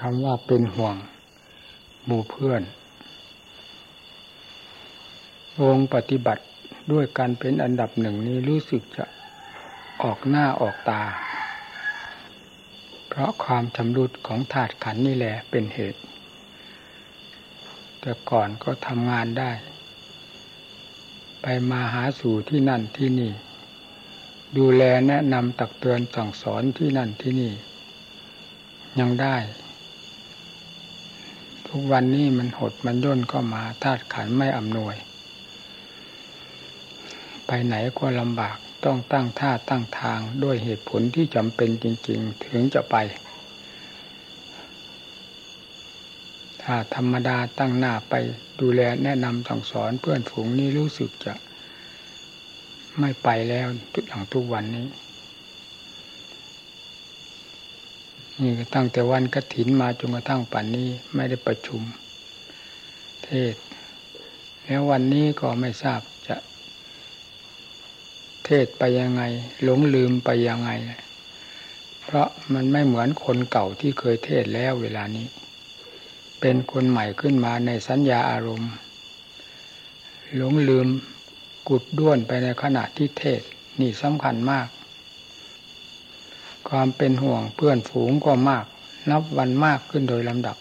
คำว่าเป็นห่วงหมู่เพื่อน วงปฏิบัติด้วยการเป็นอันดับหนึ่งนี้รู้สึกจะออกหน้าออกตา เพราะความชำรุดของธาตุขันนี่แหละเป็นเหตุ แต่ก่อนก็ทำงานได้ ไปมาหาสู่ที่นั่นที่นี่ ดูแลแนะนำตักเตือนสั่งสอนที่นั่นที่นี่ ยังได้ ทุกวันนี้มันหดมันย่นก็มาธาตุขันไม่อำนวย ไปไหนก็ลำบากต้องตั้งท่าตั้งทางด้วยเหตุผลที่จำเป็นจริง ๆ ถึงจะไป ถ้าธรรมดาตั้งหน้าไปดูแลแนะนำสั่งสอนเพื่อนฝูงนี่รู้สึกจะไม่ไปแล้วทุกอย่างทุกวันนี้ นี่ตั้งแต่วันกระถินมาจนกระทั่งป่านนี้ไม่ได้ประชุม เทศ แล้ววันนี้ก็ไม่ทราบจะเทศไปยังไง หลงลืมไปยังไง เพราะมันไม่เหมือนคนเก่าที่เคยเทศแล้วเวลานี้ เป็นคนใหม่ขึ้นมาในสัญญาอารมณ์ หลงลืมกุดด้วนไปในขณะที่เทศนี่สำคัญมาก ความเป็นห่วงเพื่อนฝูงก็มาก นับวันมากขึ้นโดยลำดับ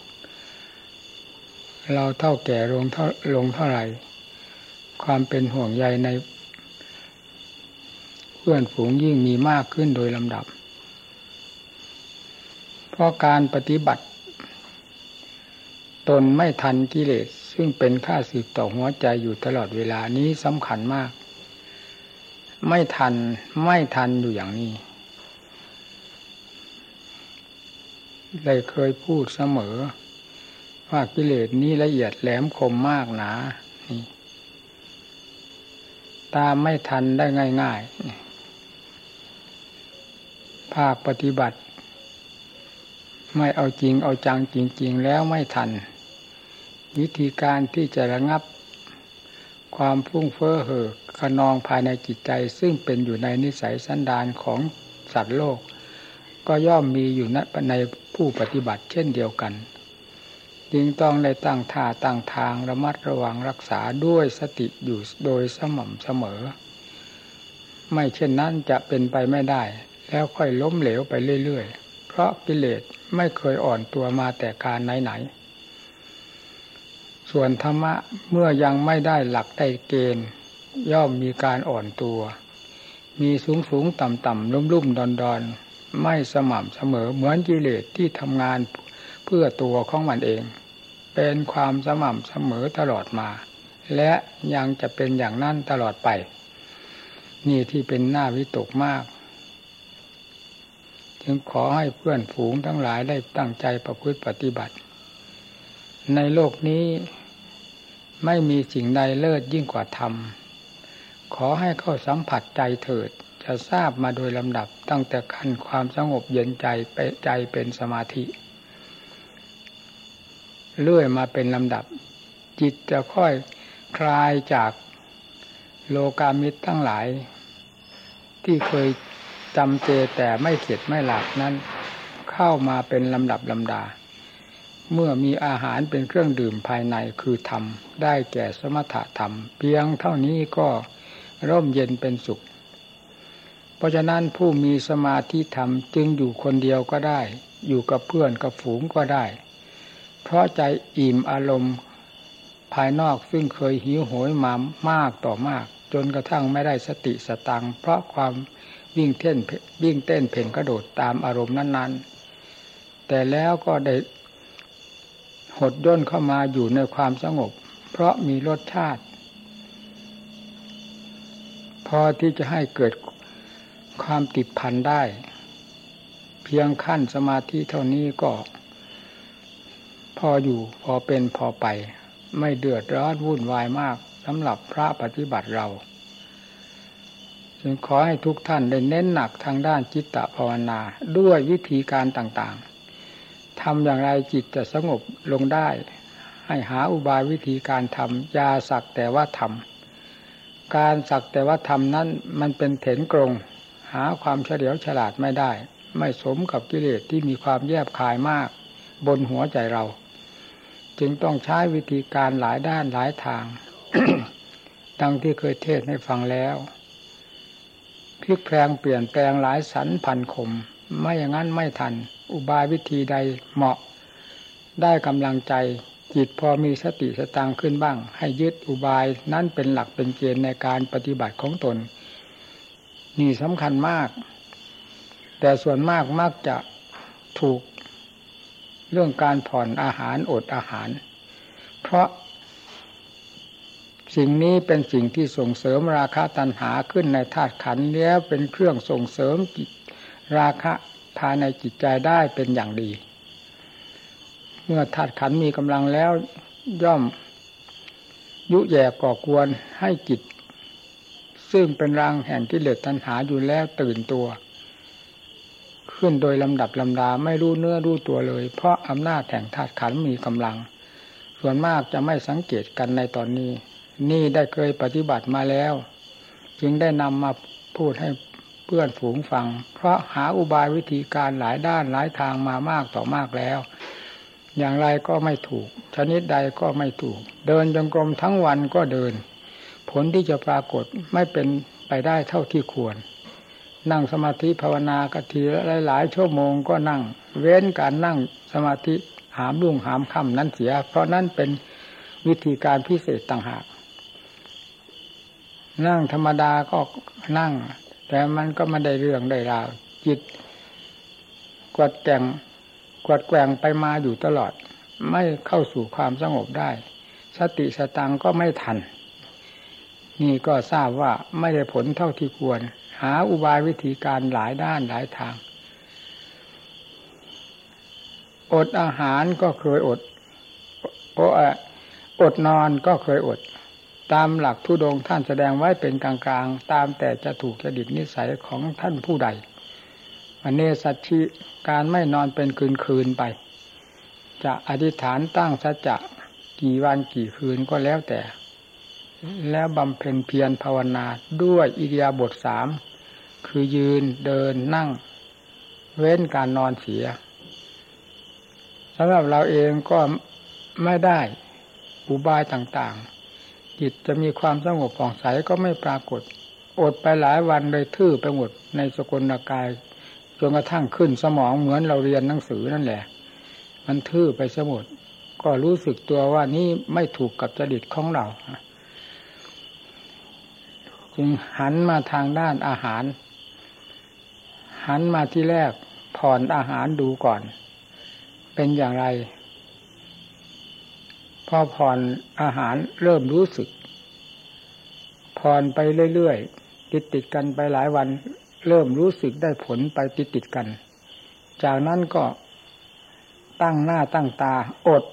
เราเท่าแก่ลงเท่าลงเท่าไหร่ ความเป็นห่วงใยใน เพื่อนฝูงยิ่งมีมากขึ้นโดยลำดับ เพราะการปฏิบัติ ตนไม่ทันกิเลสซึ่งเป็นค่าสืบต่อหัวใจอยู่ตลอดเวลานี้สำคัญมาก ไม่ทันไม่ทันอยู่อย่างนี้ ได้เคยพูดเสมอ ว่ากิเลสนี้ละเอียดแหลมคมมากหนาตามไม่ทันได้ง่าย ๆ ภาคปฏิบัติ ไม่เอาจริงเอาจังจริง ๆ แล้วไม่ทัน วิธีการที่จะระงับ ความฟุ้งเฟ้อเห่อขนองภายในจิตใจ ซึ่งเป็นอยู่ในนิสัยสันดานของสัตว์โลก ก็ย่อมมีอยู่ในผู้ปฏิบัติเช่นเดียวกันจึงต้องในตั้งท่าตั้งทางระมัดระวังรักษาด้วยสติอยู่โดยสม่ำเสมอ ไม่เช่นนั้นจะเป็นไปไม่ได้ แล้วค่อยล้มเหลวไปเรื่อยๆ เพราะกิเลสไม่เคยอ่อนตัวมาแต่การไหนๆ ส่วนธรรมะเมื่อยังไม่ได้หลักได้เกณฑ์ ย่อมมีการอ่อนตัว มีสูงสูงต่ำต่ำลุ่มลุ่มดอนดอน ไม่สม่ำเสมอเหมือนกิเลสที่ทำงานเพื่อตัวของมันเอง เป็นความสม่ำเสมอตลอดมา และยังจะเป็นอย่างนั้นตลอดไป นี่ที่เป็นหน้าวิตกมาก จึงขอให้เพื่อนฝูงทั้งหลายได้ตั้งใจประพฤติปฏิบัติ ในโลกนี้ไม่มีสิ่งใดเลิศยิ่งกว่าธรรม ขอให้เข้าสัมผัสใจเถิด จะทราบมาโดยลำดับตั้งแต่ขั้นความสงบเย็นใจไปใจเป็นสมาธิ เลื่อยมาเป็นลำดับ จิตจะค่อยคลายจากโลกามิตรทั้งหลาย ที่เคยจำเจแต่ไม่เข็ดไม่หลับนั้นเข้ามาเป็นลำดับลำดา เมื่อมีอาหารเป็นเครื่องดื่มภายในคือธรรม ได้แก่สมถะธรรม เพียงเท่านี้ก็ร่มเย็นเป็นสุข ราะฉะนั้นผู้มีสมาธิธรรมจึงอยู่คนเดียวก็ได้ อยู่กับเพื่อนกับฝูงก็ได้ เพราะใจอิ่มอารมณ์ภายนอกซึ่งเคยหิวโหยมามากต่อมาก จนกระทั่งไม่ได้สติสตังเพราะความวิ่งเต้นวิ่งเต้นเพ่นกระโดดตามอารมณ์นั้น ๆ แต่แล้วก็ได้หดย่นเข้ามาอยู่ในความสงบ เพราะมีรสชาติ พอที่จะให้เกิด ความติดพันได้ เพียงขั้นสมาธิเท่านี้ก็ พออยู่พอเป็นพอไป ไม่เดือดร้อนวุ่นวายมากสำหรับพระปฏิบัติเราจึงขอให้ทุกท่านได้เน้นหนักทางด้านจิตตภาวนาด้วยวิธีการต่างๆทำอย่างไรจิตจะสงบลงได้ ให้หาอุบายวิธีการทำยาสักแต่ว่าทำการสักแต่ว่าทำนั้นมันเป็นเถนกรง หาความเฉลียวฉลาดไม่ได้ ไม่สมกับกิเลสที่มีความแยบคายมาก บนหัวใจเรา จึงต้องใช้วิธีการหลายด้านหลายทาง ดังที่เคยเทศให้ฟังแล้วพลิกแปลงเปลี่ยนแปลงหลายสันพันคม ไม่อย่างนั้นไม่ทัน อุบายวิธีใดเหมาะ ได้กำลังใจจิตพอมีสติสตางขึ้นบ้าง ให้ยึดอุบายนั้นเป็นหลักเป็นเกณฑ์ในการปฏิบัติของตน นี่สำคัญมาก แต่ส่วนมากมักจะถูกเรื่องการผ่อนอาหารอดอาหาร เพราะสิ่งนี้เป็นสิ่งที่ส่งเสริมราคะตัณหาขึ้นในธาตุขันแล้วเป็นเครื่องส่งเสริมจิตราคะภายในจิตใจได้เป็นอย่างดี เมื่อธาตุขันมีกำลังแล้วย่อมยุแย่ก่อกวนให้จิต ซึ่งเป็นรังแห่งกิเลสตัณหาอยู่แล้วตื่นตัว ขึ้นโดยลำดับลำดาไม่รู้เนื้อรู้ตัวเลย เพราะอำนาจแห่งธาตุขันมีกำลัง ส่วนมากจะไม่สังเกตกันในตอนนี้ นี่ได้เคยปฏิบัติมาแล้ว จึงได้นำมาพูดให้เพื่อนฝูงฟัง เพราะหาอุบายวิธีการหลายด้านหลายทางมามากต่อมากแล้ว อย่างไรก็ไม่ถูก ชนิดใดก็ไม่ถูก เดินจงกรมทั้งวันก็เดิน ผลที่จะปรากฏไม่เป็นไปได้เท่าที่ควร นั่งสมาธิภาวนากทีหลายๆชั่วโมงก็นั่ง เว้นการนั่งสมาธิหามรุ่งหามค่ำนั้นเสีย เพราะนั่นเป็นวิธีการพิเศษต่างหาก นั่งธรรมดาก็นั่ง แต่มันก็ไม่ได้เรื่องได้ราวจิต กวดแกงกวดแกงไปมาอยู่ตลอด ไม่เข้าสู่ความสงบได้ สติสตังก็ไม่ทัน นี่ก็ทราบว่าไม่ได้ผลเท่าที่ควร หาอุบายวิธีการหลายด้านหลายทาง อดอาหารก็เคยอดโอ้อดนอนก็เคยอด ตามหลักทุดงท่านแสดงไว้เป็นกลางๆ ตามแต่จะถูกจดิตนิสัยของท่านผู้ใดอเนสัชชิการไม่นอนเป็นคืนคืนไป จะอธิษฐานตั้งสัจจะกี่วันกี่คืนก็แล้วแต่ แล้วบำเพ็ญเพียรภาวนาด้วยอิริยาบถสามคือยืนเดินนั่ง เว้นการนอนเสียสำหรับเราเองก็ไม่ได้อุบายต่างๆ จิตจะมีความสงบผ่องใสก็ไม่ปรากฏ อดไปหลายวันเลยทื่อไปหมดในสกลกายจนกระทั่งขึ้นสมองเหมือนเราเรียนหนังสือนั่นแหละ มันทื่อไปสมดก็รู้สึกตัวว่านี่ไม่ถูกกับจริตของเรา จึงหันมาทางด้านอาหาร หันมาที่แรกผ่อนอาหารดูก่อน เป็นอย่างไร พอผ่อนอาหารเริ่มรู้สึก ผ่อนไปเรื่อยๆ ติดติดกันไปหลายวัน เริ่มรู้สึกได้ผลไปติดติดกัน จากนั้นก็ตั้งหน้าตั้งตาอด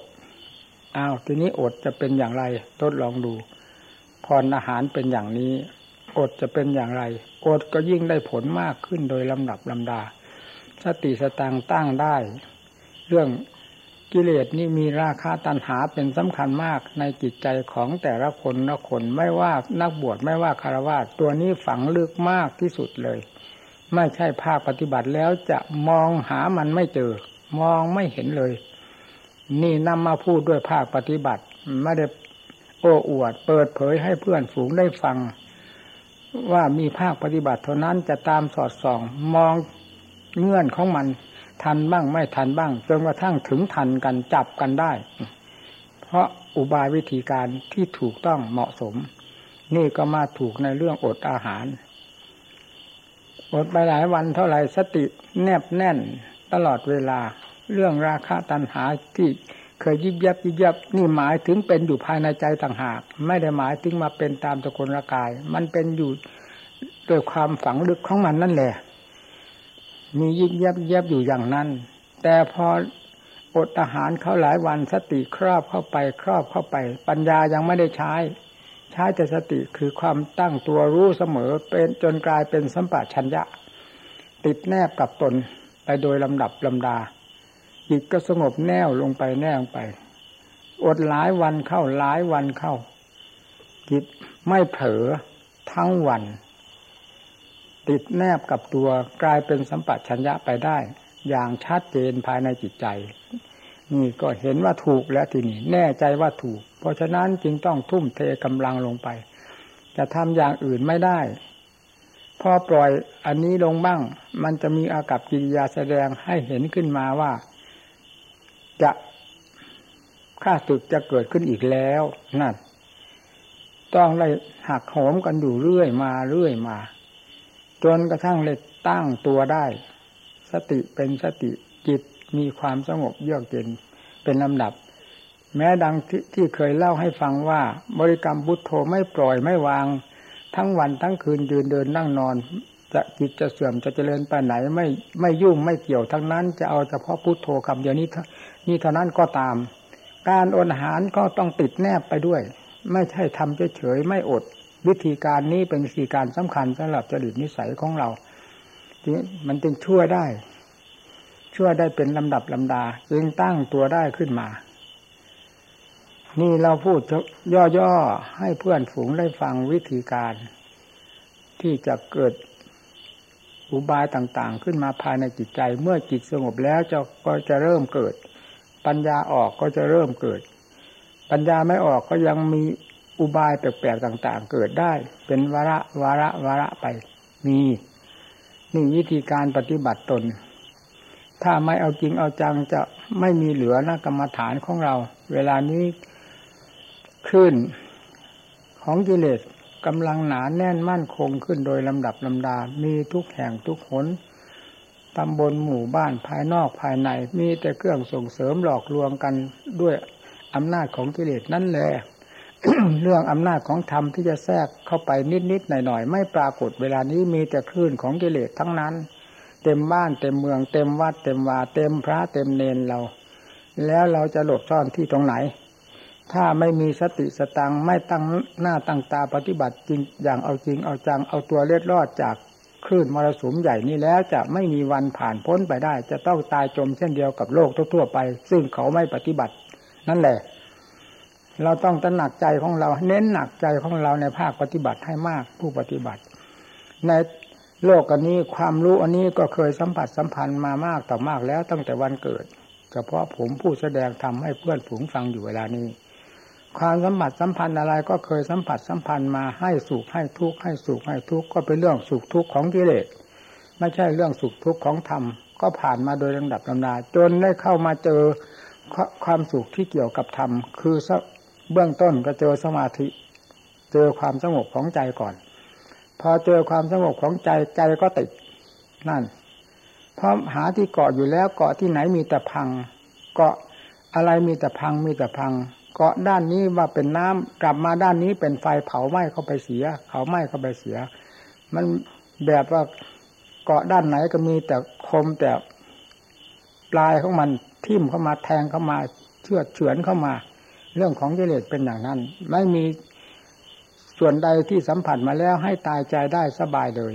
อ้าวทีนี้อดจะเป็นอย่างไรทดลองดูผ่อนอาหารเป็นอย่างนี้ อดจะเป็นอย่างไร อดก็ยิ่งได้ผลมากขึ้นโดยลำดับลำดา สติสตังตั้งได้ เรื่องกิเลสนี่มีราคาตันหาเป็นสำคัญมากในจิตใจของแต่ละคนละคนไม่ว่านักบวชไม่ว่าคารวะตัวนี้ฝังลึกมากที่สุดเลย ไม่ใช่ภาคปฏิบัติแล้วจะมองหามันไม่เจอ มองไม่เห็นเลย นี่นำมาพูดด้วยภาคปฏิบัติไม่ได้โอ้อวด เปิดเผยให้เพื่อนฝูงได้ฟัง ว่ามีภาคปฏิบัติเท่านั้นจะตามสอดส่อง มองเงื่อนของมัน ทันบ้างไม่ทันบ้างจนกระทั่งถึงทันกันจับกันได้ เพราะอุบายวิธีการที่ถูกต้องเหมาะสม นี่ก็มาถูกในเรื่องอดอาหาร อดไปหลายวันเท่าไหร่สติแนบแน่นตลอดเวลา เรื่องราคาตันหาที่ เคยยิบยับยิบยับนี่หมายถึงเป็นอยู่ภายในใจต่างหาก ไม่ได้หมายถึงมาเป็นตามตะกลกาย มันเป็นอยู่โดยความฝังลึกของมันนั่นแหละ มียิบยับยับอยู่อย่างนั้น แต่พออดอาหารเขาหลายวันสติครอบเข้าไปครอบเข้าไป ปัญญายังไม่ได้ใช้ ใช้แต่สติคือความตั้งตัวรู้เสมอเป็นจนกลายเป็นสัมปชัญญะ ติดแนบกับตนไปโดยลำดับลำดา จิตก็สงบแน่วลงไปแน่วไป อดหลายวันเข้าหลายวันเข้า จิตไม่เผลอทั้งวัน ติดแนบกับตัวกลายเป็นสัมปัชัญญะไปได้ อย่างชัดเจนภายในจิตใจ นี่ก็เห็นว่าถูกแล้วทีนี้แน่ใจว่าถูก เพราะฉะนั้นจึงต้องทุ่มเทกำลังลงไป จะทำอย่างอื่นไม่ได้พอปล่อยอันนี้ลงบ้าง มันจะมีอากับกิริยาแสดงให้เห็นขึ้นมาว่า จะค่าศึกจะเกิดขึ้นอีกแล้วนั่นต้องเลยหักโหมกันอยู่เรื่อยมาเรื่อยมา จนกระทั่งเลยตั้งตัวได้ สติเป็นสติจิตมีความสงบเยือกเย็นเป็นลำดับ แม้ดังทที่เคยเล่าให้ฟังว่า บริกรรมบุตโธไม่ปล่อยไม่วาง ทั้งวันทั้งคืนยืนเดินนั่งนอน จะจิตจะเสื่อมจะเจริญไปไหนไม่ไม่ยุ่งไม่เกี่ยวทั้งนั้น จะเอาเฉพาะพุทโธคำเดียวนี้นี่เท่านั้นก็ตาม การอดอาหารก็ต้องติดแนบไปด้วย ไม่ใช่ทำเฉยๆไม่อด วิธีการนี้เป็นวิธีการสำคัญสำหรับจริตนิสัยของเรามันจึงช่วยได้ช่วยได้เป็นลำดับลำดา จึงตั้งตัวได้ขึ้นมา นี่เราพูดย่อๆให้เพื่อนฝูงได้ฟังวิธีการ ที่จะเกิด อุบายต่างๆ ขึ้นมาภายในจิตใจ เมื่อจิตสงบแล้วจะก็จะเริ่มเกิด ปัญญาออกก็จะเริ่มเกิด ปัญญาไม่ออกก็ยังมีอุบายแปลกๆต่าง ๆ เกิดได้ เป็นวาระวาระวาระไปมีนี่วิธีการปฏิบัติตน ถ้าไม่เอาจริงเอาจังจะไม่มีเหลือนะกรรมฐานของเรา เวลานี้ขึ้นของกิเลส กำลังหนาแน่นมั่นคงขึ้นโดยลำดับลำดา มีทุกแห่งทุกหนตำบลหมู่บ้านภายนอกภายใน มีแต่เครื่องส่งเสริมหลอกลวงกันด้วยอำนาจของกิเลสนั่นแหละเรื่องอำนาจของธรรมที่จะแทรกเข้าไปนิดๆหน่อยๆไม่ปรากฏเวลานี้มีแต่คลื่นของกิเลสทั้งนั้น เต็มบ้านเต็มเมือง เต็มวัด เต็มวาเต็มพระเต็มเนนเรา แล้วเราจะหลบซ่อนที่ตรงไหน ถ้าไม่มีสติสตังไม่ตั้งหน้าตั้งตาปฏิบัติจริงอย่างเอาจริงเอาจังเอาตัวเล็ดรอดจากคลื่นมรสุมใหญ่นี้แล้วจะไม่มีวันผ่านพ้นไปได้ จะต้องตายจมเช่นเดียวกับโลกทั่วไป ซึ่งเขาไม่ปฏิบัติ นั่นแหละ เราต้องตระหนักใจของเรา เน้นหนักใจของเราในภาคปฏิบัติให้มากผู้ปฏิบัติ ในโลกอันนี้ความรู้อันนี้ก็เคยสัมผัสสัมพันธ์มามากต่อมากแล้วตั้งแต่วันเกิด เฉพาะผมผู้แสดงทำให้เพื่อนฝูงฟังอยู่เวลานี้ ความสัมผัสสัมพันธ์อะไรก็เคยสัมผัสสัมพันธ์มาให้สุขให้ทุกข์ให้สุขให้ทุกข์ก็เป็นเรื่องสุขทุกข์ของกิเลสไม่ใช่เรื่องสุขทุกข์ของธรรมก็ผ่านมาโดยลำดับลำนาจนได้เข้ามาเจอความสุขที่เกี่ยวกับธรรมคือเบื้องต้นก็เจอสมาธิ เจอความสงบของใจก่อน พอเจอความสงบของใจใจก็ติดนั่นเพราะหาที่เกาะอยู่แล้วเกาะที่ไหนมีแต่พัง เกาะอะไรมีแต่พังมีแต่พัง เกาะด้านนี้ว่าเป็นน้ำกลับมาด้านนี้เป็นไฟเผาไหม้เข้าไปเสียเขาไหม้เข้าไปเสีย มันแบบว่าเกาะด้านไหนก็มีแต่คมแต่ปลายของมันทิ่มเข้ามาแทงเข้ามาเชื่อเฉือนเข้ามา เรื่องของกิเลสเป็นอย่างนั้น ไม่มีส่วนใดที่สัมผัสมาแล้วให้ตายใจได้สบายเลย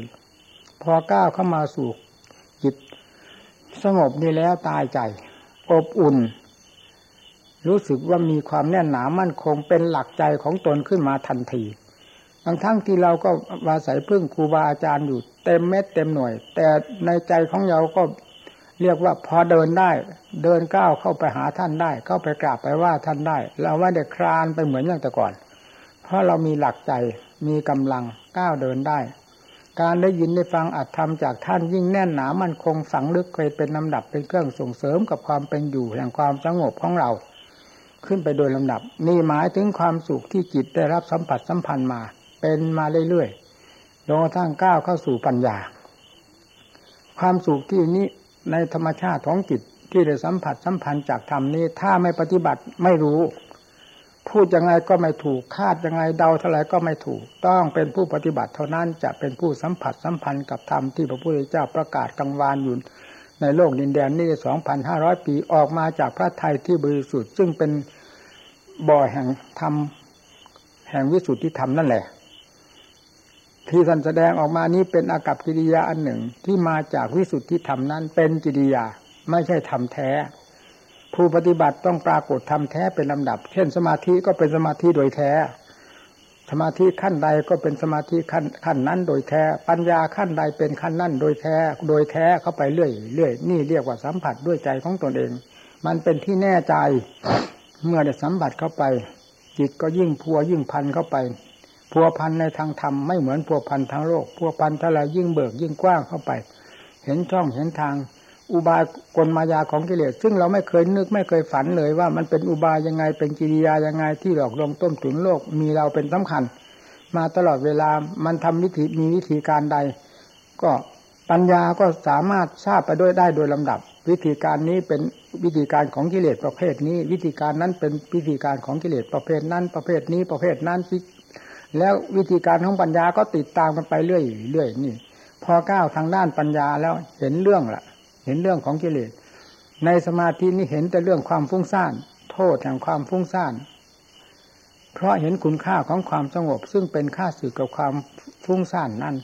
พอก้าวเข้ามาสู่จิตสงบนี่แล้วตายใจ อบอุ่น รู้สึกว่ามีความแน่นหนามั่นคงเป็นหลักใจของตนขึ้นมาทันทีทั้งทั้งที่เราก็วาศัยพึ่งครูบาอาจารย์อยู่เต็มเม็ดเต็มหน่วย แต่ในใจของเราก็เรียกว่าพอเดินได้ เดินก้าวเข้าไปหาท่านได้ เข้าไปกราบไปว่าท่านได้ เราไม่ได้คลานไปเหมือนอย่างแต่ก่อน เพราะเรามีหลักใจมีกำลังก้าวเดินได้ การได้ยินได้ฟังอัดทำจากท่านยิ่งแน่นหนามันคงฝังลึกเคยเป็นลำดับเป็นเครื่องส่งเสริมกับความเป็นอยู่แห่งความสงบของเรา ขึ้นไปโดยลำดับ นี่หมายถึงความสุขที่จิตได้รับสัมผัสสัมพันธ์มา เป็นมาเรื่อยๆจนกระทั่งก้าวเข้าสู่ปัญญา ความสุขที่นี้ในธรรมชาติของจิตที่ได้สัมผัสสัมพันธ์จากธรรมนี้ ถ้าไม่ปฏิบัติไม่รู้ พูดยังไงก็ไม่ถูกคาดยังไงเดาเท่าไหร่ก็ไม่ถูก ต้องเป็นผู้ปฏิบัติเท่านั้นจะเป็นผู้สัมผัสสัมพันธ์กับธรรมที่พระพุทธเจ้าประกาศกังวานอยู่ ในโลกดินแดนนี้สองพันห้าร้อยปีออกมาจากพระไทยที่บริสุทธิ์ ซึ่งเป็นบ่อแห่งธรรมแห่งวิสุทธิธรรมนั่นแหละ ที่ท่านแสดงออกมานี้เป็นอากับกิริยาอันหนึ่งที่มาจากวิสุทธิธรรมนั้นเป็นกิริยาไม่ใช่ธรรมแท้ ผู้ปฏิบัติต้องปรากฏทำแท้เป็นลำดับ เช่นสมาธิก็เป็นสมาธิโดยแท้ สมาธิขั้นใดก็เป็นสมาธิขั้นขั้นนั้น โดยแท้ ปัญญาขั้นใดเป็นขั้นนั้น โดยแท้ โดยแท้เข้าไปเรื่อยเรื่อยนี่เรียกว่าสัมผัสด้วยใจของตนเอง มันเป็นที่แน่ใจ เมื่อได้สัมผัสเข้าไป จิตก็ยิ่งพัวยิ่งพันเข้าไปพัวพันในทางธรรมไม่เหมือนพัวพันทางโลกพัวพันเท่าไรยิ่งเบิกยิ่งกว้างเข้าไป เห็นช่องเห็นทาง อุบายกลมายาของกิเลสซึ่งเราไม่เคยนึกไม่เคยฝันเลยว่ามันเป็นอุบายยังไงเป็นกิริยายังไงที่หลอกลวงต้มถึงโลกมีเราเป็นสำคัญ มาตลอดเวลามันทำวิธีมีวิธีการใด ก็ปัญญาก็สามารถทราบไปด้วยได้โดยลำดับ วิธีการนี้เป็นวิธีการของกิเลสประเภทนี้ วิธีการนั้นเป็นวิธีการของกิเลสประเภทนั้นประเภทนี้ประเภทนั้นแล้ววิธีการของปัญญาก็ติดตามกันไปเรื่อยเรื่อยนี่ พอก้าวทางด้านปัญญาแล้วเห็นเรื่องละ เห็นเรื่องของกิเลส ในสมาธินี้เห็นแต่เรื่องความฟุ้งซ่าน โทษแห่งความฟุ้งซ่าน เพราะเห็นคุณค่าของความสงบ ซึ่งเป็นค่าสื่อกับความฟุ้งซ่านนั่น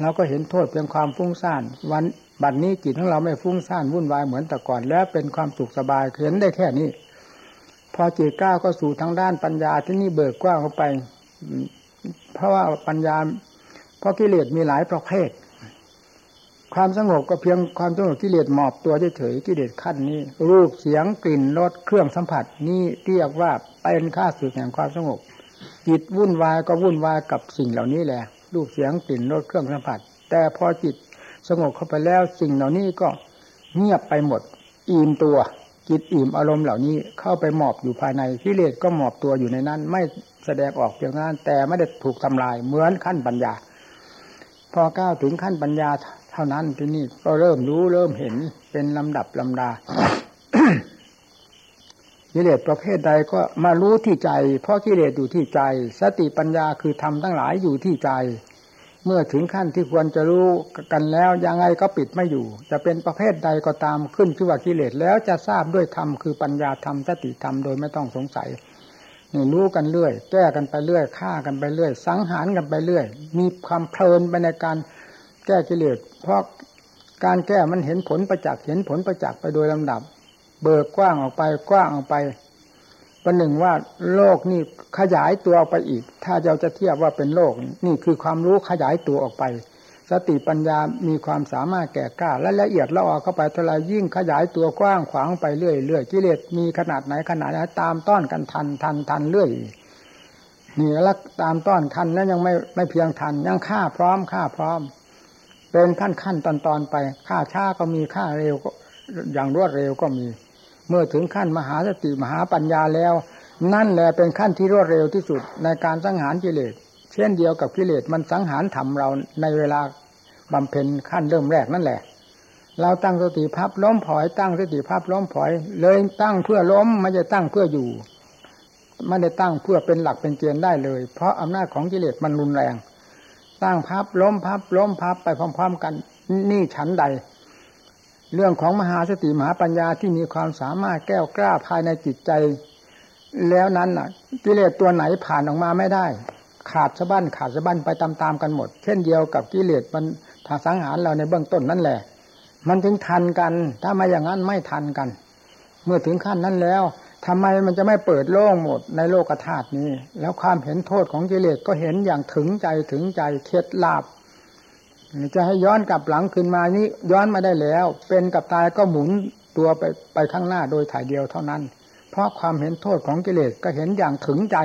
เราก็เห็นโทษเพียงความฟุ้งซ่าน วันบัดนนี้จิตของเราไม่ฟุ้งซ่านวุ่นวายเหมือนแต่ก่อน แล้วเป็นความสุขสบายเห็นได้แค่นี้ พอจิตก้าวก็สู่ทางด้านปัญญาที่นี่เบิกกว้างเข้าไป เพราะว่าปัญญาเพราะกิเลสมีหลายประเภท ความสงบก็เพียงความสงบกิเลสหมอบตัวเฉยกิเลสขั้นนี้ รูปเสียงกลิ่นรสเครื่องสัมผัสนี่เรียกว่าเป็นค่าสึกแห่งความสงบจิตวุ่นวายก็วุ่นวายกับสิ่งเหล่านี้แหละ รูปเสียงกลิ่นรสเครื่องสัมผัส แต่พอจิตสงบเข้าไปแล้วสิ่งเหล่านี้ก็เงียบไปหมด อิ่มตัวจิตอิ่มอารมณ์เหล่านี้เข้าไปหมอบอยู่ภายในกิเลสก็หมอบตัวอยู่ในนั้น ไม่แสดงออกเพียงนั้นแต่ไม่ได้ถูกทำลายเหมือนขั้นปัญญา พอก้าวถึงขั้นปัญญา เท่านั้นที่นี่ก็เริ่มรู้เริ่มเห็นเป็นลำดับลำดากิเลสประเภทใดก็มารู้ที่ใจ เพราะกิเลสอยู่ที่ใจ สติปัญญาคือทำทั้งหลายอยู่ที่ใจ เมื่อถึงขั้นที่ควรจะรู้กันแล้วยังไงก็ปิดไม่อยู่ จะเป็นประเภทใดก็ตามขึ้นชื่อว่ากิเลสแล้วจะทราบด้วยธรรมคือปัญญาธรรมสติธรรมโดยไม่ต้องสงสัยนี่รู้กันเรื่อย แก้กันไปเรื่อยฆ่ากันไปเรื่อย สังหารกันไปเรื่อย มีความเพลินไปในการ แก้กิเลสเพราะการแก้มันเห็นผลประจักษ์เห็นผลประจักษ์ไปโดยลำดับ เบิกกว้างออกไปกว้างออกไปประหนึ่งว่าโลกนี่ขยายตัวออกไปอีก ถ้าเราจะเทียบว่าเป็นโลกนี่คือความรู้ขยายตัวออกไป สติปัญญามีความสามารถแก่กล้า และละเอียดละออเข้าไปเท่าไรยิ่งขยายตัวกว้างขวางไปเรื่อยเรื่อยกิเลสมีขนาดไหนขนาดไหนตามต้อนกันทันทันทันเรื่อยนี่แล้วตามต้อนทันแล้วยังไม่ไม่เพียงทันยังฆ่าพร้อมฆ่าพร้อม เป็นขั้นขั้นตอนตอนไปค่าช้าก็มีค่าเร็วก็อย่างรวดเร็วก็มี เมื่อถึงขั้นมหาสติมหาปัญญาแล้ว นั่นแหละเป็นขั้นที่รวดเร็วที่สุดในการสังหารกิเลสเช่นเดียวกับกิเลสมันสังหารทำเราในเวลาบำเพ็ญขั้นเริ่มแรกนั่นแหละ เราตั้งสติพับล้มผอย ตั้งสติพับล้มผอย เลยตั้งเพื่อล้มไม่ได้ตั้งเพื่ออยู่ไม่ได้ตั้งเพื่อเป็นหลักเป็นเกณฑ์ได้เลย เพราะอำนาจของกิเลสมันรุนแรง ตั้างพับล้มพับล้มพับไปพร้อมๆกัน นี่ฉันใด เรื่องของมหาสติมหาปัญญาที่มีความสามารถแก้วกล้าภายในจิตใจ แล้วนั้นน่ะ กิเลสตัวไหนผ่านออกมาไม่ได้ ขาดสะบั้นขาดสะบั้นไปตามๆกันหมด เช่นเดียวกับกิเลสมันทางสังหารเราในเบื้องต้นนั่นแหละ มันถึงทันกัน ถ้าไม่อย่างนั้นไม่ทันกัน เมื่อถึงขั้นนั้นแล้ว ทำไมมันจะไม่เปิดโล่งหมดในโลกธาตุนี้ แล้วความเห็นโทษของกิเลสก็เห็นอย่างถึงใจถึงใจเคล็ดลาบจะให้ย้อนกลับหลังขึ้นมานี้ย้อนมาได้แล้ว เป็นกับตายก็หมุนตัวไปไปข้างหน้าโดยถ่ายเดียวเท่านั้น เพราะความเห็นโทษของกิเลสก็เห็นอย่างถึงใจ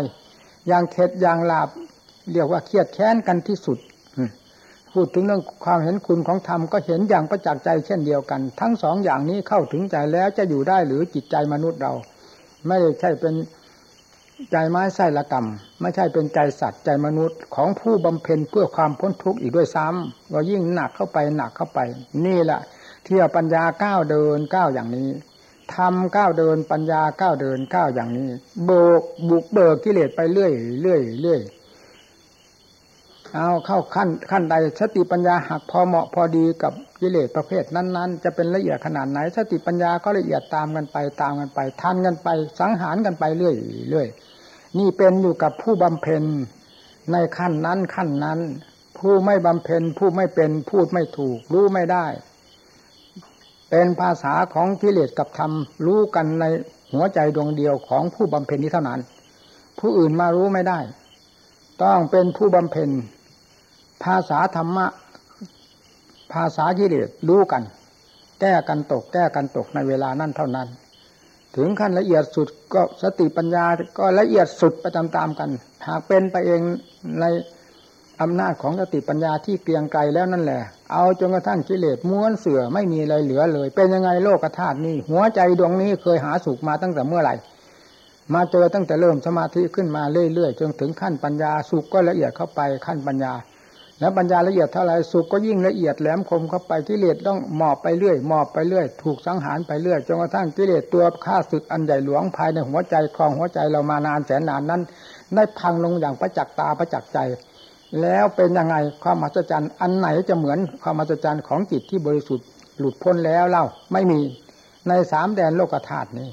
อย่างเข็ดอย่างลาบเรียกว่าเครียดแค้นกันที่สุดพูดถึงเรื่องความเห็นคุณของธรรมก็เห็นอย่างประจักษ์ใจเช่นเดียวกัน ทั้งสองอย่างนี้เข้าถึงใจแล้วจะอยู่ได้หรือจิตใจมนุษย์เรา ไม่ใช่เป็นใจไม้ไส้ละกรรม ไม่ใช่เป็นใจสัตว์ใจมนุษย์ของผู้บำเพ็ญเพื่อความพ้นทุกข์อีกด้วยซ้ำก็ยิ่งหนักเข้าไปหนักเข้าไป นี่แหละเที่ยวปัญญาก้าวเดินก้าวอย่างนี้ทำก้าวเดินปัญญาก้าวเดินก้าวอย่างนี้ โบกบุกเบิกกิเลสไปเรื่อยเรื่อยเรื่อย เอาเข้าขั้นขั้นใดสติปัญญาหักพอเหมาะพอดีกับกิเลสประเภทนั้น ๆ จะเป็นละเอียดขนาดไหน สติปัญญาก็ละเอียดตามกันไปตามกันไปทันกันไป สังหารกันไปเรื่อยเรื่อยนี่เป็นอยู่กับผู้บำเพ็ญในขั้นนั้นขั้นนั้น ผู้ไม่บำเพ็ญผู้ไม่เป็นพูดไม่ถูก รู้ไม่ได้ เป็นภาษาของกิเลสกับธรรมรู้กันในหัวใจดวงเดียวของผู้บำเพ็ญนี้เท่านั้น ผู้อื่นมารู้ไม่ได้ ต้องเป็นผู้บำเพ็ญ ภาษาธรรมะ ภาษากิเลสรู้กัน แก้กันตก แก้กันตกในเวลานั้นเท่านั้น ถึงขั้นละเอียดสุดก็สติปัญญาก็ละเอียดสุดไปตามๆกัน หากเป็นไปเองในอำนาจของสติปัญญาที่เกลียงไกลแล้วนั่นแหละ เอาจนกระทั่งกิเลสม้วนเสือไม่มีอะไรเหลือเลย เป็นยังไงโลกธาตุนี้ หัวใจดวงนี้เคยหาสุขมาตั้งแต่เมื่อไหร่ มาเจอตั้งแต่เริ่มสมาธิขึ้นมาเรื่อยๆจนถึงขั้นปัญญาสุขก็ละเอียดเข้าไปขั้นปัญญา แล้วปัญญาละเอียดเท่าไรสุขก็ยิ่งละเอียดแหลมคมเข้าไปกิเลสต้องหมอบไปเรื่อยหมอบไปเรื่อย ถูกสังหารไปเรื่อยจนกระทั่งกิเลสตัวข้าศึกอันใหญ่หลวงภายในหัวใจคลองหัวใจเรามานานแสนนานนั้น ได้พังลงอย่างประจักษ์ตาประจักษ์ใจ แล้วเป็นยังไงความมหัศจรรย์อันไหนจะเหมือนความมหัศจรรย์ของจิตที่บริสุทธิ์หลุดพ้นแล้วเล่าไม่มีในสามแดนโลกธาตุนี้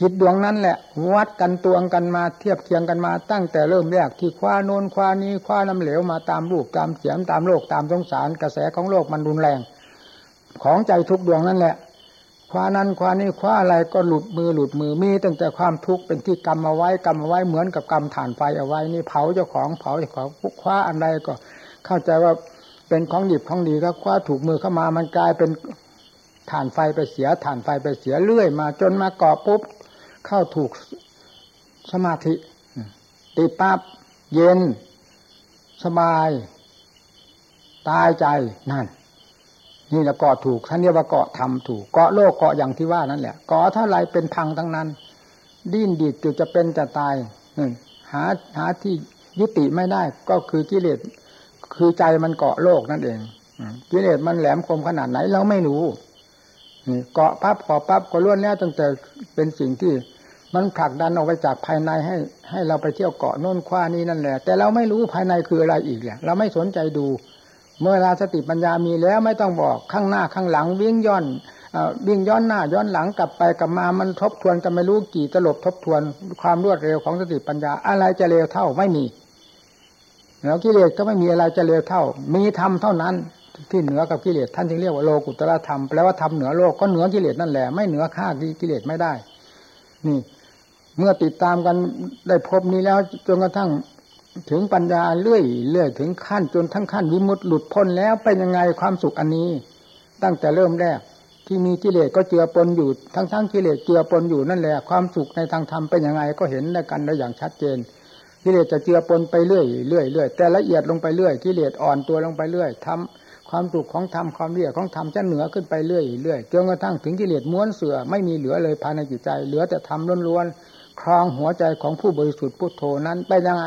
จิตดวงนั้นแหละ วัดกันตวงกันมาเทียบเทียงกันมาตั้งแต่เริ่มแรกที่คว้าโน้นคว้านี้คว้าน้ำเหลวมาตามรูปตามเสียงตามโลกตามสงสารกระแสของโลกมันรุนแรง ของใจทุกดวงนั่นแหละคว้านั้นคว้านี้คว้าอะไรก็หลุดมือหลุดมือมีตั้งแต่ความทุกข์เป็นที่กรรมเอาไว้กรรมเอาไว้เหมือนกับกรรมฐานไฟเอาไว้นี่เผาเจ้าของเผาเจ้าของคว้าอันใดก็ เข้าใจว่าเป็นของดิบของดีก็คว้าถูกมือเข้ามามันกลายเป็นฐานไฟไปเสียฐานไฟไปเสียเรื่อยมาจนมาเกาะปุ๊บ เข้าถูกสมาธิติดปั๊บเย็น สบาย ตายใจนั่น นี่แหละเกาะถูกท่านเรียกว่าเกาะทำถูกเกาะโลกเกาะอย่างที่ว่านั่นแหละเกาะเท่าไรเป็นพังทั้งนั้น ดิ้นดีดจุจะเป็นจะตายหาหาที่ยุติไม่ได้ก็คือกิเลสคือใจมันเกาะโลกนั่นเองกิเลสมันแหลมคมขนาดไหนเราไม่รู้เกาะปั๊บเกาะปั๊บก็ล้วนแล้วตั้งแต่เป็นสิ่งที่ มันผลักดันออกไปจากภายในให้ ให้เราไปเที่ยวเกาะโน่นคว้านี้นั่นแหละ แต่เราไม่รู้ภายในคืออะไรอีกแหละเราไม่สนใจดู เมื่อราสติปัญญามีแล้วไม่ต้องบอกข้างหน้าข้างหลังวิ่งย้อนวิ่งย้อนหน้าย้อนหลังกลับไปกลับมามันทบทวนกันไม่รู้กี่ตลบทบทวนความรวดเร็วของสติปัญญาอะไรจะเร็วเท่าไม่มีแล้วกิเลสก็ไม่มีอะไรจะเร็วเท่า มีธรรมเท่านั้นที่เหนือกับกิเลสท่านจึงเรียกว่าโลกุตระธรรมแปลว่าธรรมเหนือโลกก็เหนือกิเลสนั่นแหละไม่เหนือข้ากิเลสไม่ได้ นี่ เมื่อติดตามกันได้พบนี้แล้วจนกระทั่งถึงปัญญาเลื่อยเลื่อยถึงขั้นจนทั้งขั้นวิมุตต์หลุดพ้นแล้วเป็นยังไงความสุขอันนี้ ตั้งแต่เริ่มแรกที่มีกิเลสก็เจือปนอยู่ทั้งทั้งกิเลสเจือปนอยู่นั่นแหละความสุขในทางธรรมเป็นยังไงก็เห็นได้กันได้อย่างชัดเจนกิเลสจะเจือปนไปเรื่อยเรื่อยเรื่อยแต่ละเอียดลงไปเรื่อยกิเลสอ่อนตัวลงไปเรื่อยทำความสุขของธรรมความเรียกของธรรมจะเหนือขึ้นไปเรื่อยเรื่อยจนกระทั่งถึงกิเลสม้วนเสือไม่มีเหลือเลยภายในจิตใจ เหลือแต่ธรรมล้วนๆ ครองหัวใจของผู้บริสุทธิ์พุทโธนั้นไปยังไง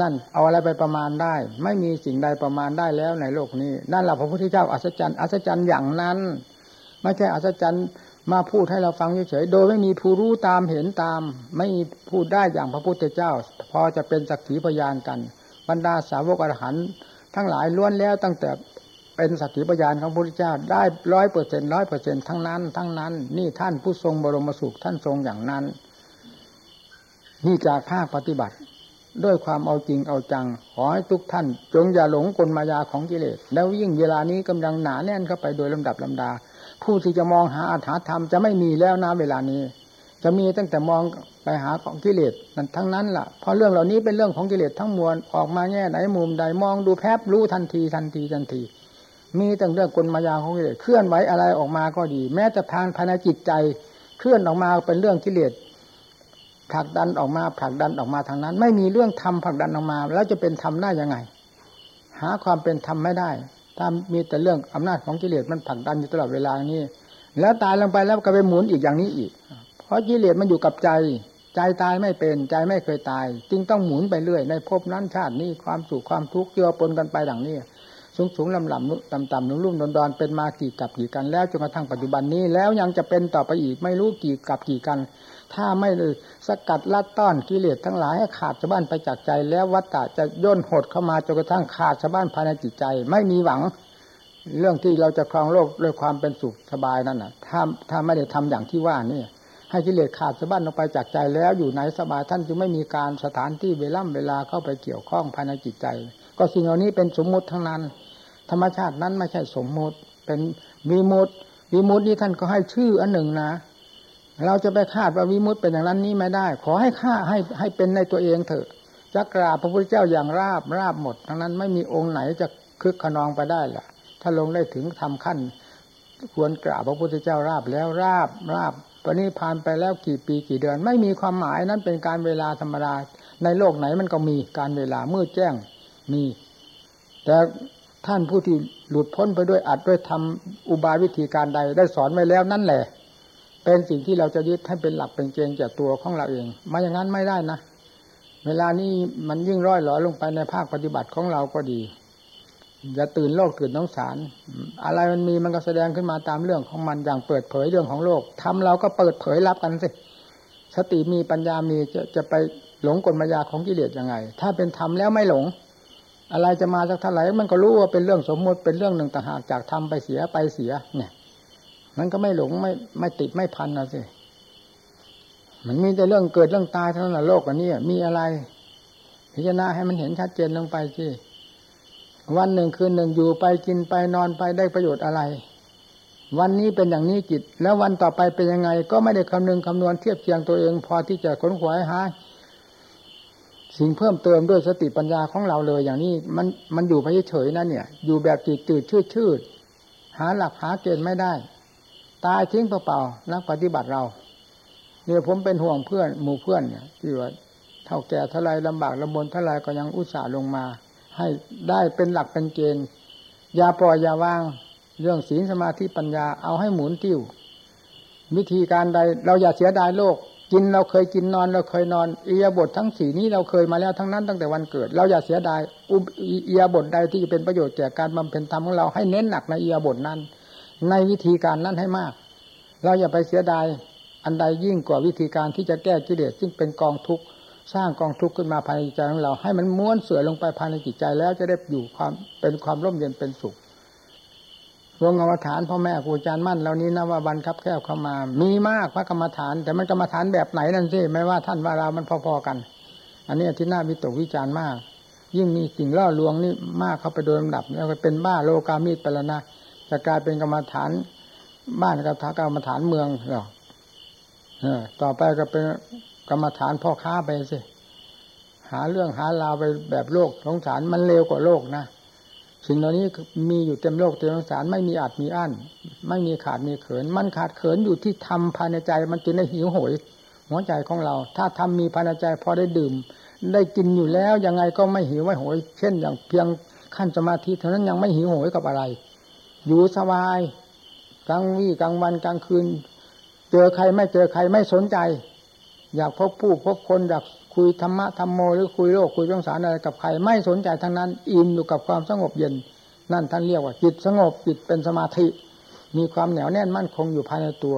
นั่นเอาอะไรไปประมาณได้ ไม่มีสิ่งใดประมาณได้แล้วในโลกนี้ นั่นแหละพระพุทธเจ้าอัศจรรย์อัศจรรย์อย่างนั้น ไม่ใช่อัศจรรย์มาพูดให้เราฟังเฉยๆโดยไม่มีผู้รู้ตามเห็นตาม ไม่พูดได้อย่างพระพุทธเจ้า พอจะเป็นสักขีพยานกัน บรรดาสาวกอรหันทั้งหลายล้วนแล้วตั้งแต่เป็นสักขีพยานของพระพุทธเจ้าได้ร้อยเปอร์เซ็นร้อยเปอร์เซ็นทั้งนั้น ทั้งนั้น นี่ท่านผู้ทรงบรมสุขท่านทรงอย่างนั้น นี่จากภาคปฏิบัติ ด้วยความเอาจริงเอาจัง ขอให้ทุกท่าน จงอย่าหลงกลมายาของกิเลส แล้วยิ่งเวลานี้กำลังหนาแน่นเข้าไปโดยลำดับลำดา ผู้ที่จะมองหาอาถรธรรมจะไม่มีแล้วนะเวลานี้ จะมีตั้งแต่มองไปหาของกิเลสนั่นทั้งนั้นล่ะเพราะเรื่องเหล่านี้เป็นเรื่องของกิเลสทั้งมวลออกมาแง่ไหนมุมใดมองดูแพบรู้ทันทีทันทีทันที มีตั้งเรื่องกลมายาของกิเลสเคลื่อนไหวอะไรออกมาก็ดี แม้แต่ทางภายในจิตใจ เคลื่อนออกมาเป็นเรื่องกิเลส ผลักดันออกมาผลักดันออกมาทางนั้น ไม่มีเรื่องธรรมผลักดันออกมา แล้วจะเป็นธรรมได้ยังไง หาความเป็นธรรมไม่ได้ ถ้ามีแต่เรื่องอำนาจของกิเลสมันผลักดันอยู่ตลอดเวลานี้ แล้วตายลงไปแล้วก็ไปหมุนอีกอย่างนี้อีก เพราะกิเลสมันอยู่กับใจ ใจตายไม่เป็นใจไม่เคยตาย จึงต้องหมุนไปเรื่อยในภพนั้นชาตินี้ความสุขความทุกข์เจือปนกันไปดังนี้สูงสูงลำลำต่ำต่ำนุ่มนุ่มดอนดอนเป็นมากี่กับกี่กันแล้วจนกระทั่งปัจจุบันนี้แล้วยังจะเป็นต่อไปอีกไม่รู้กี่กับกี่กัน ถ้าไม่เลยสกัดลัดต้อนกิเลสทั้งหลายให้ขาดชาวบ้านไปจากใจ แล้ววัตตะจะย่นหดเข้ามาจนกระทั่งขาดชาวบ้านภายในจิตใจ ไม่มีหวัง เรื่องที่เราจะครองโลกด้วยความเป็นสุขสบายนั่นน่ะถ้าถ้าไม่ได้ทำอย่างที่ว่านี่ให้กิเลสขาดชาวบ้านออกไปจากใจแล้วอยู่ไหนสบายท่านจึงไม่มีการสถานที่เวล่ำเวลาเข้าไปเกี่ยวข้องภายในจิตใจ ก็สิ่งเหล่านี้เป็นสมมุติทั้งนั้น ธรรมชาตินั้นไม่ใช่สมมุติ เป็นวิมุตติวิมุตินี้ท่านก็ให้ชื่ออันหนึ่งนะ เราจะไปคาดว่าวิมุตเป็นอย่างนั้นนี้ไม่ได้ ขอให้ข้าให้ให้เป็นในตัวเองเถอะจะกราบพระพุทธเจ้าอย่างราบราบหมด ทั้งนั้นไม่มีองค์ไหนจะคึกขนองไปได้ล่ะ ถ้าลงได้ถึงทำขั้น ควรกราบพระพุทธเจ้าราบแล้วราบราบปนี้ผ่านไปแล้วกี่ปีกี่เดือน ไม่มีความหมายนั้นเป็นการเวลาธรรมดาในโลกไหนมันก็มีการเวลามืดแจ้งมี แต่ท่านผู้ที่หลุดพ้นไปด้วยอัดด้วยทำอุบายวิธีการใดได้สอนไว้แล้วนั่นแหละ เป็นสิ่งที่เราจะยึดให้เป็นหลักเป็นเกณฑ์แก่ตัวของเราเองไม่อย่างนั้นไม่ได้นะเวลานี้มันยิ่งร้อยหลอลงไปในภาคปฏิบัติของเราก็ดี อย่าตื่นโลกตื่นน้องสาร อะไรมันมีมันก็แสดงขึ้นมาตามเรื่องของมันอย่างเปิดเผยเรื่องของโลกทำเราก็เปิดเผยรับกันสิสติมีปัญญามีจะจะไปหลงกลมายาของกิเลสยังไง ถ้าเป็นธรรมแล้วไม่หลง อะไรจะมาสักเท่าไหร่มันก็รู้ว่าเป็นเรื่องสมมติเป็นเรื่องหนึ่งต่างหากจากธรรมไปเสียไปเสียเนี่ย มันก็ไม่หลงไม่ไม่ติดไม่พันนะสิมันมีแต่เรื่องเกิดเรื่องตายเท่านั้นโลกอันนี้มีอะไร พิจารณาให้มันเห็นชัดเจนลงไปสิวันหนึ่งคืนหนึ่งอยู่ไปกินไปนอนไปได้ประโยชน์อะไร วันนี้เป็นอย่างนี้จิต แล้ววันต่อไปเป็นยังไง ก็ไม่ได้คำนึงคำนวณเทียบเทียงตัวเอง พอที่จะค้นขวายหาสิ่งเพิ่มเติมด้วยสติปัญญาของเราเลย อย่างนี้มันมันอยู่ไปเฉยๆนะเนี่ย อยู่แบบจิตจืดชืดชืดหาหลักหาเกณฑ์ไม่ได้ ตายทิ้งเปล่าๆนักปฏิบัติเราเนี่ยผมเป็นห่วงเพื่อนหมู่เพื่อนเนี่ยที่ว่าเท่าแก่เท่าไรลำบากลำบนเท่าไรก็ยังอุตส่าห์ลงมา ให้ได้เป็นหลักเป็นเกณฑ์อย่าปล่อยอย่าวาง เรื่องศีลสมาธิปัญญาเอาให้หมุนติ้ว วิธีการใดเราอย่าเสียดายโลก กินเราเคยกินนอนเราเคยนอนเอียบททั้งสี่นี้เราเคยมาแล้วทั้งนั้นตั้งแต่วันเกิด เราอย่าเสียดายอุเอียบทใดที่จะเป็นประโยชน์แก่การบำเพ็ญธรรมของเราให้เน้นหนักในเอียบทนั้น ในวิธีการนั้นให้มาก เราอย่าไปเสียดายอันใดยิ่งกว่าวิธีการที่จะแก้กิเลสซึ่งเป็นกองทุกข์สร้างกองทุกข์ขึ้นมาภายในใจของเรา ให้มันม้วนเสื่อลงไปภายในจิตใจแล้วจะได้อยู่ความเป็นความร่มเย็นเป็นสุขรวมกรรมฐานพ่อแม่ครูอาจารย์มั่นเหล่านี้นะว่าบันคับแก้วเข้ามา มีมากพระกรรมฐาน แต่มันกรรมฐานแบบไหนนั่นสิไม่ว่าท่านว่าเรามันพอๆกัน อันนี้ที่น่าวิตกวิจารณ์มาก ยิ่งมีสิ่งล่อลวงนี่มากเข้าไปโดยลำดับแล้วเป็นบ้าโลกามีดไปแล้วนะ จะกลายเป็นกรรมฐาน บ้านกับทากรรมฐานเมืองหรอต่อไปก็เป็นกรรมฐานพ่อค้าไปสิหาเรื่องหาราวไปแบบโลกสงสารมันเร็วกว่าโลกนะสิ่งเหล่านี้มีอยู่เต็มโลกเต็มสงสารไม่มีอาจมีอั้นไม่มีขาดมีเขิน มันขาดเขินอยู่ที่ทำภายในใจ มันจึงได้หิวโหยหัวใจของเรา ถ้าทำมีภายในใจพอได้ดื่ม ได้กินอยู่แล้วยังไงก็ไม่หิวไม่โหย เช่นอย่างเพียงขั้นสมาธิเท่านั้นยังไม่หิวโหยกับอะไร อยู่สบายกลางวี่กลางวันกลางคืน เจอใครไม่เจอใครไม่สนใจ อยากพบผู้พบคนอยากคุยธรรมะธรรมโมหรือคุยโลกคุยสงสารอะไรกับใครไม่สนใจทั้งนั้น อิ่มอยู่กับความสงบเย็น นั่นท่านเรียกว่า จิตสงบจิตเป็นสมาธิ มีความเหนียวแน่นมั่นคงอยู่ภายในตัว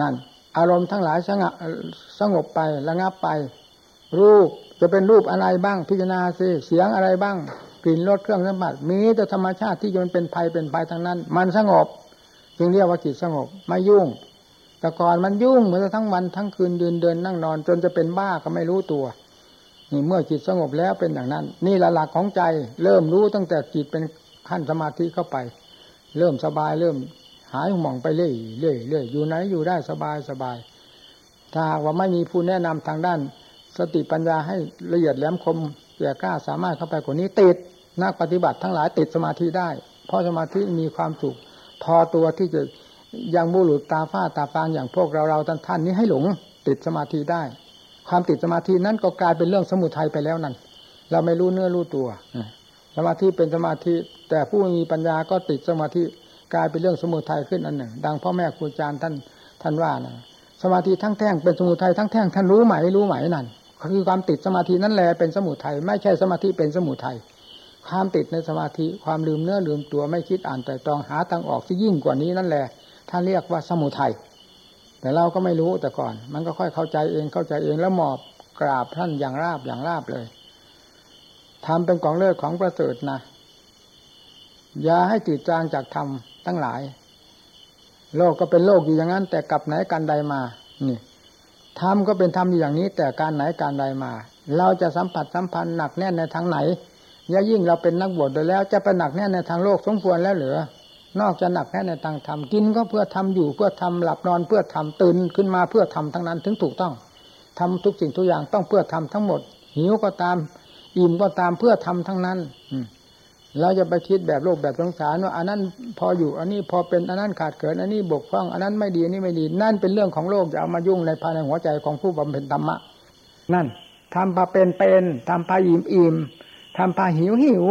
นั่น อารมณ์ทั้งหลายสงบสงบไประงับไป รูปจะเป็นรูปอะไรบ้างพิจารณาสิเสียงอะไรบ้าง กลิ่นรสเครื่องสัมผัสมีแต่ธรรมชาติที่มันเป็นภัยเป็นภัยทั้งนั้น มันสงบ จึงเรียกว่าจิตสงบไม่ยุ่ง แต่ก่อนมันยุ่งเหมือนทั้งวันทั้งคืนเดินเดินนั่งนอน จนจะเป็นบ้าก็ไม่รู้ตัวนี่เมื่อจิตสงบแล้วเป็นอย่างนั้น นี่ละหลักของใจเริ่มรู้ตั้งแต่จิตเป็นขั้นสมาธิเข้าไป เริ่มสบายเริ่มหายหมองไปเรื่อยเรื่อยเรื่อยอยู่ไหนอยู่ได้สบายสบาย ถ้าว่าไม่มีผู้แนะนำทางด้าน สติปัญญาให้ละเอียดแหลมคม แก่กล้าสามารถเข้าไปกว่านี้ติดนักปฏิบัติทั้งหลายติดสมาธิได้ เพราะสมาธิมีความสุขพอตัวที่จะยังบุรุษตาฝ้าตาฟางอย่างพวกเราเราท่านท่านนี้ให้หลงติดสมาธิได้ ความติดสมาธินั้นก็กลายเป็นเรื่องสมุทัยไปแล้วนั่นเราไม่รู้เนื้อรู้ตัวสมาธิเป็นสมาธิ แต่ผู้มีปัญญาก็ติดสมาธิกลายเป็นเรื่องสมุทัยขึ้นอันหนึ่ง ดังพ่อแม่ครูอาจารย์ท่านท่านว่านะสมาธิทั้งแท่งเป็นสมุทัยทั้งแท่งท่านรู้ไหมรู้ไหมนั่น คือความติดสมาธินั่นแหละเป็นสมุทัยไม่ใช่สมาธิเป็นสมุทัยความติดในสมาธิความลืมเนื้อลืมตัวไม่คิดอ่านแต่ตองหาทางออกที่ยิ่งกว่านี้นั่นแหละท่านเรียกว่าสมุทัยแต่เราก็ไม่รู้แต่ก่อน มันก็ค่อยเข้าใจเองเข้าใจเองแล้วหมอบกราบท่านอย่างราบอย่างราบเลยทำเป็นของเลิศของประเสริฐนะอย่าให้จืดจางจากธรรมตั้งหลาย โลกก็เป็นโลกอยู่อย่างนั้น แต่กลับไหนการใดมานี่ ธรรมก็เป็นธรรมอยู่อย่างนี้ แต่การไหนการใดมา เราจะสัมผัสสัมพันธ์หนักแน่นในทางไหนย่ยิ่งเราเป็นนักบวชโดยแล้วจะไปหนักแน่นในทางโลกสมควรแล้วหรือ นอกจากหนักแน่นในทางธรรมกินก็เพื่อทำอยู่เพื่อทำหลับนอนเพื่อทำตื่นขึ้นมาเพื่อทำทั้งนั้นถึงถูกต้องทำทุกสิ่งทุกอย่างต้องเพื่อทำทั้งหมดหิวก็ตาม อิ่มก็ตามเพื่อทำทั้งนั้น เราจะไปคิดแบบโลกแบบสงสารว่าอันนั้นพออยู่อันนี้พอเป็นอันนั้นขาดเกินอันนี้บกพร่องอันนั้นไม่ดีอันนี้ไม่ดี นั่นเป็นเรื่องของโลกจะเอามายุ่งในภายในหัวใจของผู้บำเพ็ญธรรมะ นั่นทำพาเป็นเป็นทำพาอิ่มอิ่มทำพาหิวหิว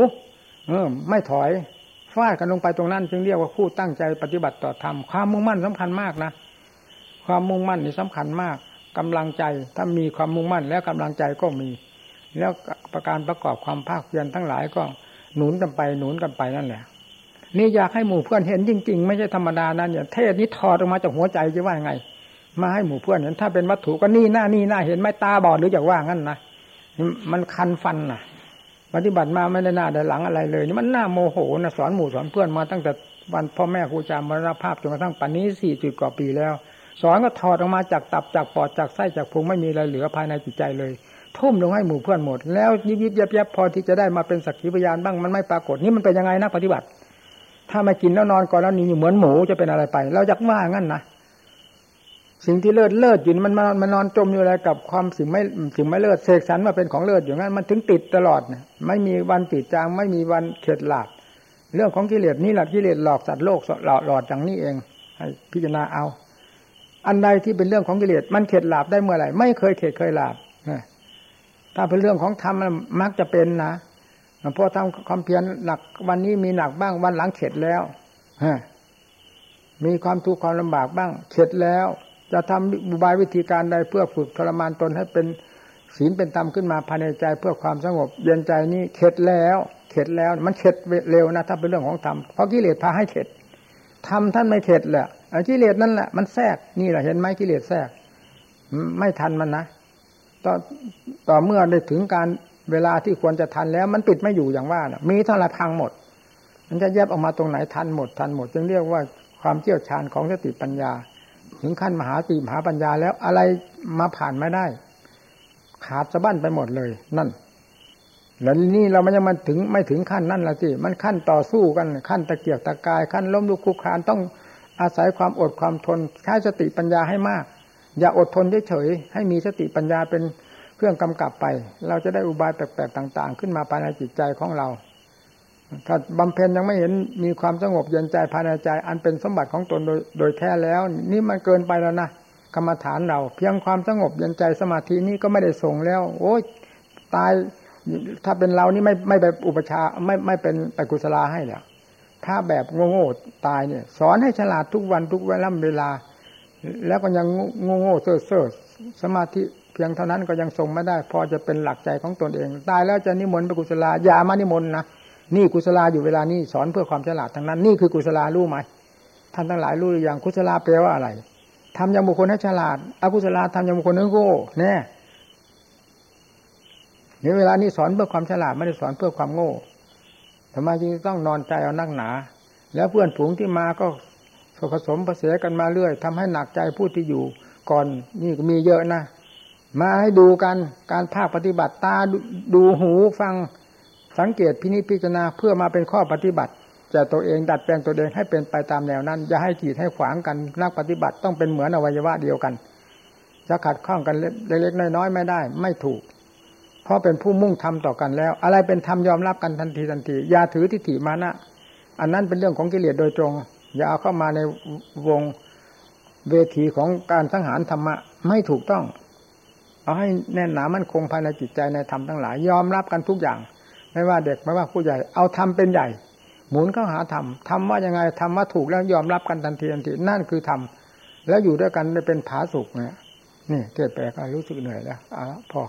เออไม่ถอยฟาดกันลงไปตรงนั้น จึงเรียกว่าผู้ตั้งใจปฏิบัติต่อธรรมความมุ่งมั่นสำคัญมากนะความมุ่งมั่นนี่สำคัญมากกำลังใจถ้ามีความมุ่งมั่นแล้วกำลังใจก็มี แล้วประการประกอบความภาคเพียรทั้งหลายก็ หนุนกันไปหนุนกันไปนั่นแหละนี่อยากให้หมู่เพื่อนเห็นจริง ๆ ไม่ใช่ธรรมดานั่นอย่างเทศนี้ถอดออกมาจากหัวใจจะว่าไง มาให้หมู่เพื่อนเห็นถ้าเป็นวัตถุก็นี่หน้านี่หน้าเห็นไม่ตาบอดหรืออยากว่างั้นนะมันคันฟันนะปฏิบัติมาไม่ได้หน้าได้หลังอะไรเลยนี่มันหน้าโมโหนะสอนหมู่สอนเพื่อนมาตั้งแต่วันพ่อแม่ครูอาจารย์มรณภาพจนกระทั่งปัจจุบันสี่จุดกว่าปีแล้ว สอนก็ถอดออกมาจากตับจากปอดจากไส้จากพุงไม่มีอะไรเหลือภายในจิตใจเลย ทุ่มลงให้หมู่เพื่อนหมด แล้วยิบยิบยับยับพอที่จะได้มาเป็นสักขีพยานบ้างมันไม่ปรากฏนี่มันเป็นยังไงนะปฏิบัติ ถ้าม่กินแล้วนอนก่อนแล้วนี่เหมือนหมูจะเป็นอะไรไป เราจะว่างั้นนะสิ่งที่เลิศเลิศอยู่มันมันมันนอนจมอยู่อะไรกับความสิ่งไม่สิ่งไม่เลิศเสกสรรมาเป็นของเลิศอย่างนั้นมันถึงติดตลอดนี่ยไม่มีวันติดจางไม่มีวันเข็ดหลาบเรื่องของกิเลสนี่แหละกิเลสหลอกสัตว์โลกหลอกหลอดอย่างนี้เอง ให้พิจารณาเอา อันใดที่เป็นเรื่องของกิเลสมันเข็ดหลาบได้เมื่อไหร่ไม่เคยเข็ดเคยหลาบ ถ้าเป็นเรื่องของธรรมมักจะเป็นนะเพราะทำความเพียรหนักวันนี้มีหนักบ้างวันหลังเข็ดแล้วฮมีความทุกข์ความลำบากบ้างเข็ดแล้ว จะทำบุบายวิธีการใดเพื่อฝึกทรมานตนให้เป็นศีลเป็นธรรมขึ้นมาภายในใจ เพื่อความสงบเย็นใจนี้เข็ดแล้ว เข็ดแล้ว มันเข็ดเร็วนะถ้าเป็นเรื่องของธรรมเพราะกิเลสพาให้เข็ดทำท่านไม่เข็ดแหละกิเลสนั่นแหละมันแทรกนี่แหละเห็นไหมกิเลสแทรกไม่ทันมันนะ ต่อเมื่อได้ถึงการเวลาที่ควรจะทันแล้ว มันปิดไม่อยู่อย่างว่านะมีเท่าไรพังหมด มันจะแยบออกมาตรงไหนทันหมดทันหมด จึงเรียกว่าความเชี่ยวชาญของสติปัญญา ถึงขั้นมหาติมหาปัญญาแล้วอะไรมาผ่านไม่ได้ ขาดสะบั้นไปหมดเลยนั่นแล้วนี่เรามันยังมันถึงไม่ถึงขั้นนั่นละสิมันขั้นต่อสู้กันขั้นตะเกียกตะกายขั้นล้มลุกคลุกคลานต้องอาศัยความอดความทนใช้สติปัญญาให้มาก อย่าอดทนเฉยๆให้มีสติปัญญาเป็นเครื่องกำกับไป เราจะได้อุบายแปลกๆต่าง ๆ ขึ้นมาภายในจิตใจของเรา ถ้าบำเพ็ญยังไม่เห็นมีความสงบเย็นใจภายในใจ อันเป็นสมบัติของตนโดยโดยแท้แล้ว นี่มันเกินไปแล้วนะกรรมฐานเรา เพียงความสงบเย็นใจสมาธินี้ก็ไม่ได้ส่งแล้ว โอ้ยตายถ้าเป็นเรานี่ไม่ไม่ไปอุปชาไม่ไม่เป็นไปกุศลาให้แล้วถ้าแบบโง่ๆตายเนี่ย สอนให้ฉลาดทุกวันทุกเวลาเวลา แล้วก็ยังโง่โง่เซ่อเซ่อสมาธิเพียงเท่านั้นก็ยังทรงไม่ได้ พอจะเป็นหลักใจของตนเอง ตายแล้วจะนิมนต์ไปกุศลาอย่ามานิมนต์นะนี่กุศลาอยู่เวลานี้สอนเพื่อความฉลาดทั้งนั้น นี่คือกุศลารู้ไหมท่านทั้งหลายรู้หรือยังกุศลาแปลว่าอะไรทำยังบุคคลให้ฉลาดอกุศลาทำยังบุคคลให้โง่แน่เนี่ยเวลานี้สอนเพื่อความฉลาดไม่ได้สอนเพื่อความโง่ทำไมจึงต้องนอนใจเอานักหนา แล้วเพื่อนฝูงที่มาก็ ผสมผสมกันมาเรื่อยทำให้หนักใจผู้ที่อยู่ ก่อนนี่ก็มีเยอะนะมาให้ดูกันการภาคปฏิบัติตาดูหูฟังสังเกตพินิจพิจารณาเพื่อมาเป็นข้อปฏิบัติจะตัวเองดัดแปลงตัวเองให้เป็นไปตามแนวนั้นอย่าให้ขีดให้ขวางกันนักปฏิบัติต้องเป็นเหมือนอวัยวะเดียวกัน จะขัดข้องกันเล็กๆน้อยๆไม่ได้ ไม่ถูก เพราะเป็นผู้มุ่งทำต่อกันแล้ว อะไรเป็นธรรมยอมรับกันทันทีทันทีอย่าถือทิฏฐิมานะ อันนั้นเป็นเรื่องของกิเลสโดยตรง อย่าเอาเข้ามาในวงเวทีของการสังหารธรรมะไม่ถูกต้อง เอาให้แน่นหนามั่นคงภายในจิตใจในธรรมทั้งหลาย ยอมรับกันทุกอย่าง ไม่ว่าเด็กไม่ว่าผู้ใหญ่เอาธรรมเป็นใหญ่ หมุนเข้าหาธรรมธรรมว่ายังไงธรรมว่าถูกแล้วยอมรับกันทันทีทันทีนั่นคือธรรมแล้วอยู่ด้วยกันเป็นผาสุกเนี่ยนี่เทศไปลก็รู้สึกเหนื่อยแล้วอะพอ